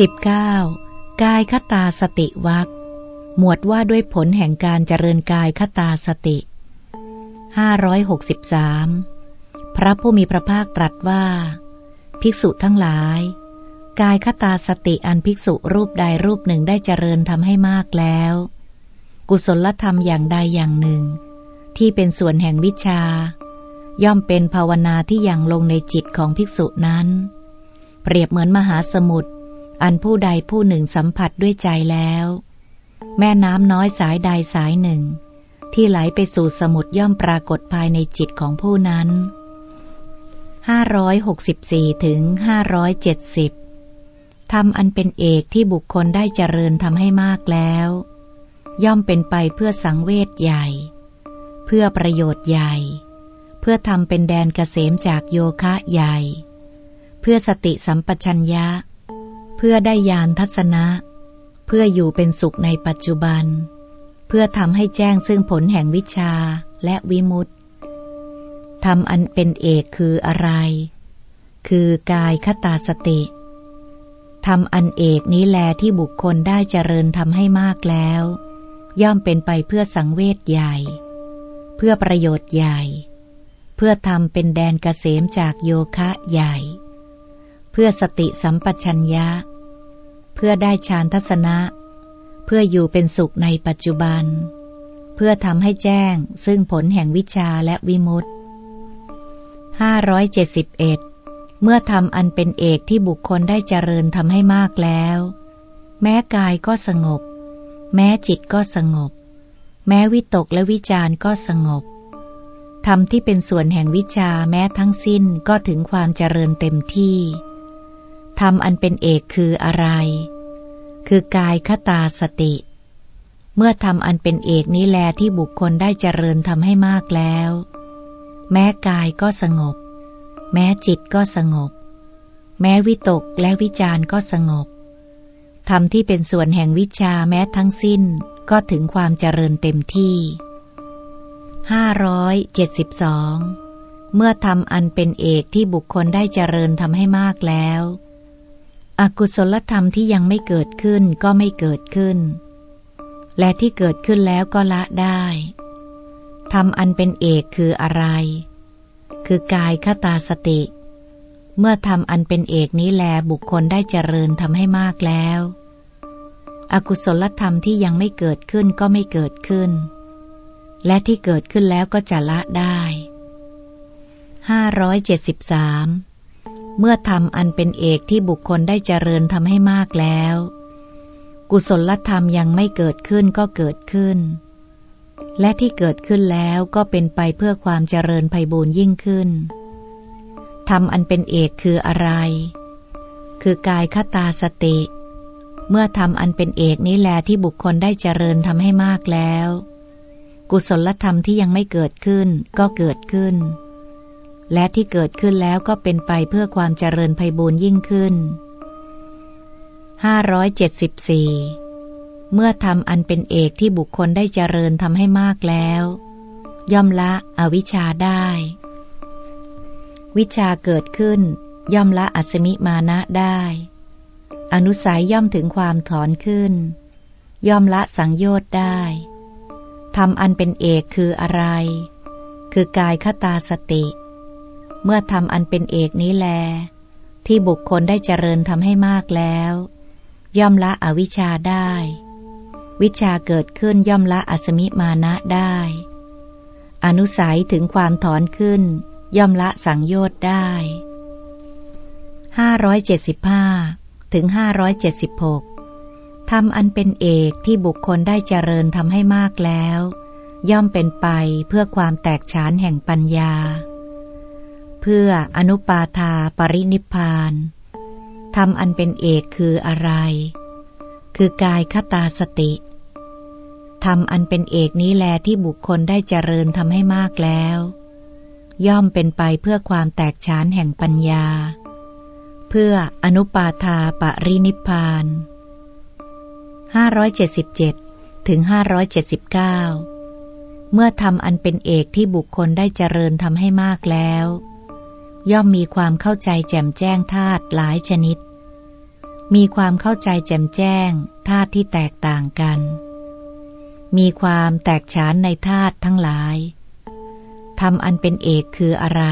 19. กายคตาสติวักหมวดว่าด้วยผลแห่งการเจริญกายคตาสติ 563 พระผู้มีพระภาคตรัสว่า ภิกษุทั้งหลาย กายคตาสติอันภิกษุรูปใดรูปหนึ่งได้เจริญทำให้มากแล้ว กุศลธรรมอย่างใดอย่างหนึ่ง ที่เป็นส่วนแห่งวิชา ย่อมเป็นภาวนาที่ยังลงในจิตของภิกษุนั้น เปรียบเหมือนมหาสมุทร อันผู้ใดผู้หนึ่งสัมผัสด้วยใจแล้ว แม่น้ำน้อยสายใดสายหนึ่ง ที่ไหลไปสู่สมุทรย่อมปรากฏภายในจิตของผู้นั้น 564ถึง570ทำอันเป็นเอกที่บุคคลได้เจริญทำให้มากแล้ว ย่อมเป็นไปเพื่อสังเวชใหญ่ เพื่อประโยชน์ใหญ่ เพื่อทำเป็นแดนเกษมจากโยคะใหญ่ เพื่อสติสัมปชัญญะ พื่อได้ยานทัศนะ เพื่ออยู่เป็นสุขในปัจจุบัน เพื่อทำให้แจ้งซึ่งผลแห่งวิชาและวิมุตติทำอันเป็นเอกคืออะไร คือกายคตาสติทำอันเอกนี้แลที่บุคคลได้เจริญทำให้มากแล้ว ย่อมเป็นไปเพื่อสังเวชใหญ่ เพื่อประโยชน์ใหญ่ เพื่อทำเป็นแดนเกษมจากโยคะใหญ่ เพื่อสติสัมปชัญญะเพื่อได้ฌานทัศนะ เพื่ออยู่เป็นสุขในปัจจุบัน เพื่อทำให้แจ้งซึ่งผลแห่งวิชาและวิมุตติ571 เมื่อทำอันเป็นเอกที่บุคคลได้เจริญทำให้มากแล้ว แม้กายก็สงบ แม้จิตก็สงบ แม้วิตกและวิจารก็สงบทำที่เป็นส่วนแห่งวิชาแม้ทั้งสิ้นก็ถึงความเจริญเต็มที่ ธรรมอันเป็นเอกคืออะไร คือกายคตาสติ เมื่อทำอันเป็นเอกนี้แลที่บุคคลได้เจริญทำให้มากแล้ว แม้กายก็สงบ แม้จิตก็สงบ แม้วิตกและวิจารก็สงบธรรมที่เป็นส่วนแห่งวิชาแม้ทั้งสิ้นก็ถึงความเจริญเต็มที่ 572 เมื่อทำอันเป็นเอกที่บุคคลได้เจริญทำให้มากแล้ว อกุศลธรรมที่ยังไม่เกิดขึ้นก็ไม่เกิดขึ้น และที่เกิดขึ้นแล้วก็ละได้ทำอันเป็นเอกคืออะไร คือกายคตาสติ เมื่อทำอันเป็นเอกนี้แลบุคคลได้เจริญทำให้มากแล้ว อกุศลธรรมที่ยังไม่เกิดขึ้นก็ไม่เกิดขึ้น และที่เกิดขึ้นแล้วก็จะละได้ 573 เมื่อทำอันเป็นเอกที่บุคคลได้เจริญทำให้มากแล้ว กุศลธรรมยังไม่เกิดขึ้นก็เกิดขึ้น และที่เกิดขึ้นแล้วก็เป็นไปเพื่อความเจริญไพบูรยิ่งขึ้นทำอันเป็นเอกคืออะไร คือกายคตาสติ เมื่อทำอันเป็นเอกนี้แลที่บุคคลได้เจริญทำให้มากแล้ว กุศลธรรมที่ยังไม่เกิดขึ้นก็เกิดขึ้น และที่เกิดขึ้นแล้วก็เป็นไปเพื่อความเจริญไพบูรยิ่งขึ้น 574 เมื่อทำอันเป็นเอกที่บุคคลได้เจริญทำให้มากแล้ว ย่อมละอวิชชาได้ วิชาเกิดขึ้น ย่อมละอัศมิมานะได้ อนุสัยย่อมถึงความถอนขึ้น ย่อมละสังโยชน์ได้ทำอันเป็นเอกคืออะไร คือกายคตาสติ เมื่อทำอันเป็นเอกนี้แล ที่บุคคลได้เจริญทำให้มากแล้ว ย่อมละอวิชชาได้ วิชาเกิดขึ้นย่อมละอสมิมานะได้ อนุสัยถึงความถอนขึ้น ย่อมละสังโยชน์ได้575ถึง576ทำอันเป็นเอกที่บุคคลได้เจริญทำให้มากแล้ว ย่อมเป็นไปเพื่อความแตกฉานแห่งปัญญา เพื่ออนุปาทาปรินิพานทำอันเป็นเอกคืออะไร คือกายคตาสติทำอันเป็นเอกนี้แลที่บุคคลได้เจริญทำให้มากแล้ว ย่อมเป็นไปเพื่อความแตกฉานแห่งปัญญา เพื่ออนุปาทาปรินิพาน577ถึง579 เมื่อทำอันเป็นเอกที่บุคคลได้เจริญทำให้มากแล้ว ย่อมมีความเข้าใจแจ่มแจ้งธาตุหลายชนิด มีความเข้าใจแจ่มแจ้งธาตุที่แตกต่างกัน มีความแตกฉานในธาตุทั้งหลายทำอันเป็นเอกคืออะไร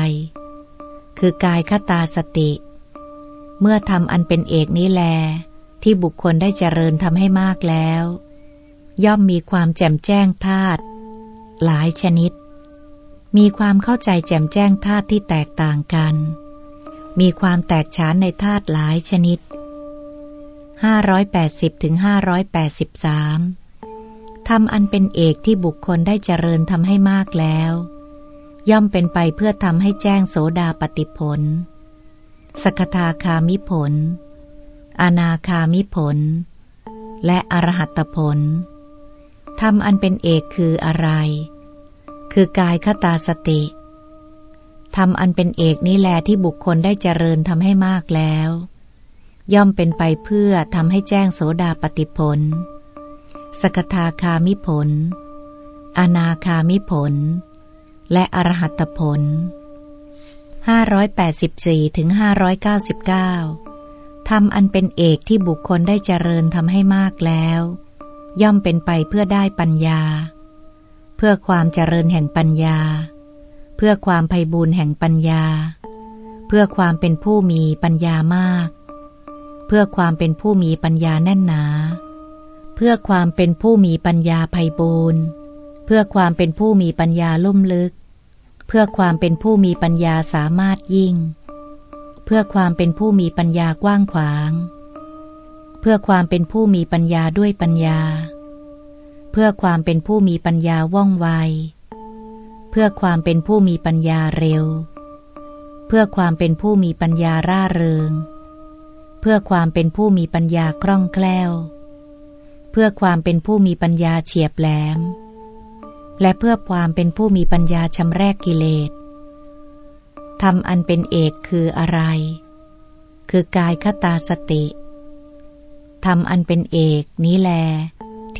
คือกายคตาสติ เมื่อทำอันเป็นเอกนี้แล ที่บุคคลได้เจริญทำให้มากแล้ว ย่อมมีความแจ่มแจ้งธาตุหลายชนิด มีความเข้าใจแจ่มแจ้งธาตุที่แตกต่างกัน มีความแตกฉานในธาตุหลายชนิด 580ถึง583ทำอันเป็นเอกที่บุคคลได้เจริญทำให้มากแล้ว ย่อมเป็นไปเพื่อทำให้แจ้งโสดาปติผล สกทาคามิผล อนาคามิผล และอรหัตผลทำอันเป็นเอกคืออะไร คือกายคตาสติทำอันเป็นเอกนี้แลที่บุคคลได้เจริญทำให้มากแล้ว ย่อมเป็นไปเพื่อทำให้แจ้งโสดาปติผล สกทาคามิผล อนาคามิผล และอรหัตผล 584ถึง599ทำอันเป็นเอกที่บุคคลได้เจริญทำให้มากแล้ว ย่อมเป็นไปเพื่อได้ปัญญา เพื่อความเจริญแห่งปัญญา เพื่อความไพ่บูรณ์แห่งปัญญา เพื่อความเป็นผู้มีปัญญามาก เพื่อความเป็นผู้มีปัญญาแน่นหนา เพื่อความเป็นผู้มีปัญญาไพ่บูรณ์เพื่อความเป็นผู้มีปัญญาลุ่มลึก เพื่อความเป็นผู้มีปัญญาสามารถยิ่ง เพื่อความเป็นผู้มีปัญญากว้างขวาง เพื่อความเป็นผู้มีปัญญาด้วยปัญญา เพื่อความเป็นผู้มีปัญญาว่องไว เพื่อความเป็นผู้มีปัญญาเร็ว เพื่อความเป็นผู้มีปัญญาร่าเริง เพื่อความเป็นผู้มีปัญญาคล่องแคล่ว เพื่อความเป็นผู้มีปัญญาเฉียบแหลม และเพื่อความเป็นผู้มีปัญญาชำแรกกิเลสทำอันเป็นเอกคืออะไร คือกายคตาสติทำอันเป็นเอกนี้แล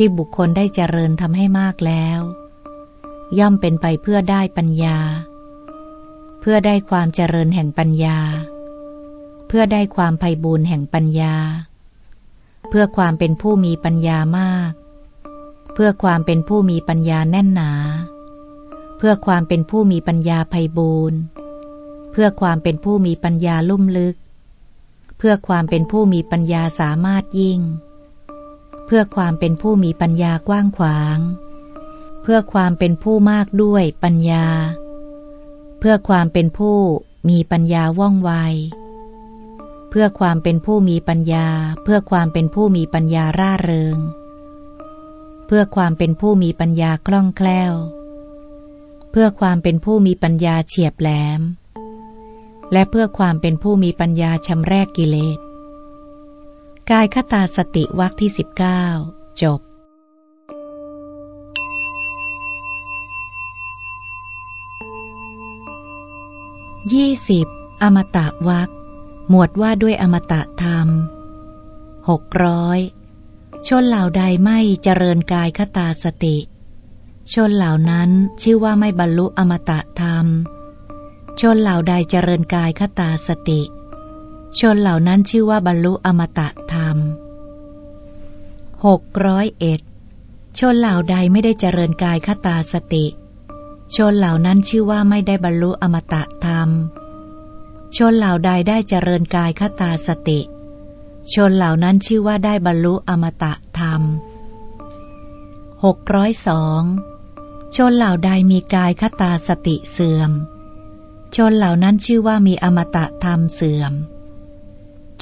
ที่บุคคลได้เจริญทำให้มากแล้ว ย่อมเป็นไปเพื่อได้ปัญญา เพื่อได้ความเจริญแห่งปัญญา เพื่อได้ความไพ่บูรณ์แห่งปัญญา เพื่อความเป็นผู้มีปัญญามาก เพื่อความเป็นผู้มีปัญญาแน่นหนา เพื่อความเป็นผู้มีปัญญาไพ่บูรณ์เพื่อความเป็นผู้มีปัญญาลุ่มลึก เพื่อความเป็นผู้มีปัญญาสามารถยิ่ง พื่อความเป็นผู้มีปัญญากว้างขวาง เพื่อความเป็นผู้มากด้วยปัญญา เพื่อความเป็นผู้มีปัญญาว่องไว เพื่อความเป็นผู้มีปัญญา เพื่อความเป็นผู้มีปัญญาร่าเริง เพื่อความเป็นผู้มีปัญญาคล่องแคล่ว เพื่อความเป็นผู้มีปัญญาเฉียบแหลม และเพื่อความเป็นผู้มีปัญญาชำแรกกิเลส กายคตาสติวักที่สิบเก้าจบยี่สิบอมตะวักหมวดว่าด้วยอมตะธรรมหกร้อยชนเหล่าใดไม่เจริญกายคตาสติ ชนเหล่านั้นชื่อว่าไม่บรรลุอมตะธรรม ชนเหล่าใดเจริญกายคตาสติ ชนเหล่านั้นชื่อว่าบรรลุอมตะธรรมหกร้อยเอ็ดชนเหล่าใดไม่ได้เจริญกายคตาสติ ชนเหล่านั้นชื่อว่าไม่ได้บรรลุอมตะธรรม ชนเหล่าใดได้เจริญกายคตาสติ ชนเหล่านั้นชื่อว่าได้บรรลุอมตะธรรมหกร้อยสองชนเหล่าใดมีกายคตาสติเสื่อมชนเหล่านั้นชื่อว่ามีอมตะธรรมเสื่อม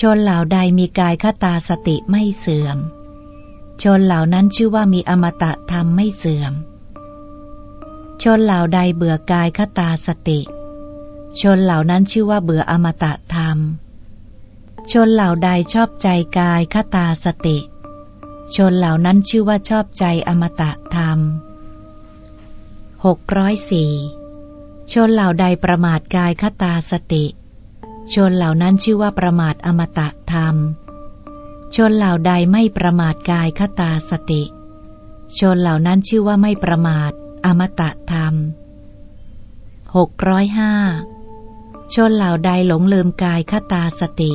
ชนเหล่าใดมีกายคตาสติไม่เสื่อม ชนเหล่านั้นชื่อว่ามีอมตะธรรมไม่เสื่อม ชนเหล่าใดเบื่อกายคตาสติ ชนเหล่านั้นชื่อว่าเบื่ออมตะธรรม ชนเหล่าใดชอบใจกายคตาสติ ชนเหล่านั้นชื่อว่าชอบใจอมตะธรรมหกร้อยสี่ชนเหล่าใดประมาทกายคตาสติ ชนเหล่านั้นชื่อว่าประมาทอมตะธรรม ชนเหล่าใดไม่ประมาทกายคตาสติ ชนเหล่านั้นชื่อว่าไม่ประมาทอมตะธรรมหกร้อยห้าชนเหล่าใดหลงลืมกายคตาสติ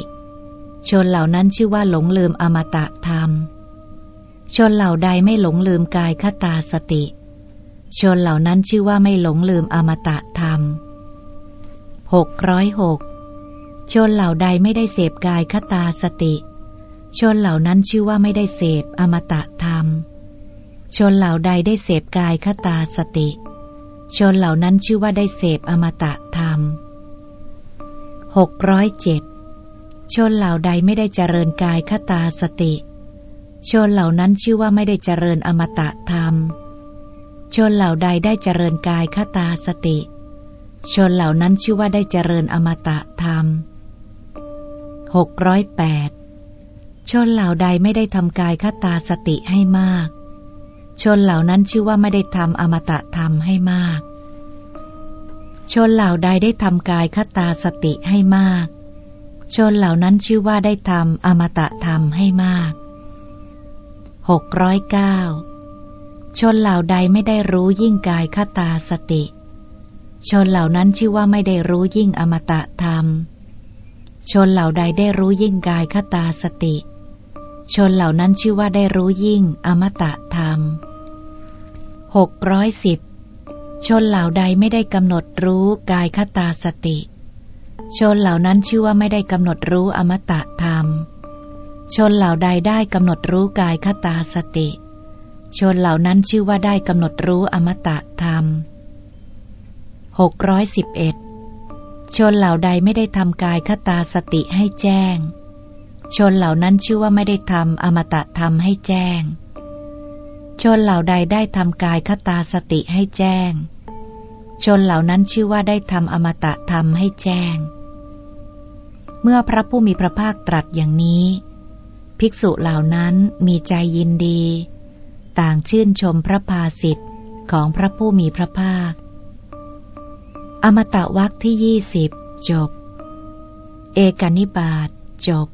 ชนเหล่านั้นชื่อว่าหลงลืมอมตะธรรม ชนเหล่าใดไม่หลงลืมกายคตาสติ ชนเหล่านั้นชื่อว่าไม่หลงลืมอมตะธรรมหกร้อยหก ชนเหล่าใดไม่ได้เสพกายคตาสติ ชนเหล่านั้นชื่อว่าไม่ได้เสพอมตะธรรม ชนเหล่าใดได้เสพกายคตาสติ ชนเหล่านั้นชื่อว่าได้เสพอมตะธรรมหกร้อยเจ็ดชนเหล่าใดไม่ได้เจริญกายคตาสติ ชนเหล่านั้นชื่อว่าไม่ได้เจริญอมตะธรรม ชนเหล่าใดได้เจริญกายคตาสติ ชนเหล่านั้นชื่อว่าได้เจริญอมตะธรรม หกร้อยแปดชนเหล่าใดไม่ได้ทำกายคตาสติให้มาก ชนเหล่านั้นชื่อว่าไม่ได้ทำอมตะธรรมให้มาก ชนเหล่าใดได้ทำกายคตาสติให้มาก ชนเหล่านั้นชื่อว่าได้ทำอมตะธรรมให้มากหกร้อยเก้าชนเหล่าใดไม่ได้รู้ยิ่งกายคตาสติ ชนเหล่านั้นชื่อว่าไม่ได้รู้ยิ่งอมตะธรรม ชนเหล่าใดได้รู้ยิ่งกายคตาสติ ชนเหล่านั้นชื่อว่าได้รู้ยิ่งอมตะธรรม 610 ชนเหล่าใดไม่ได้กำหนดรู้กายคตาสติ ชนเหล่านั้นชื่อว่าไม่ได้กำหนดรู้อมตะธรรม ชนเหล่าใดได้กำหนดรู้กายคตาสติ ชนเหล่านั้นชื่อว่าได้กำหนดรู้อมตะธรรม611 ชนเหล่าใดไม่ได้ทำกายคตาสติให้แจ้ง ชนเหล่านั้นชื่อว่าไม่ได้ทำอมตะธรรมให้แจ้ง ชนเหล่าใดได้ทำกายคตาสติให้แจ้ง ชนเหล่านั้นชื่อว่าได้ทำอมตะธรรมให้แจ้ง เมื่อพระผู้มีพระภาคตรัสอย่างนี้ ภิกษุเหล่านั้นมีใจยินดี ต่างชื่นชมพระภาสิทธิ์ของพระผู้มีพระภาค อมตะวักที่ยี่สิบจบ เอกนิบาตจบ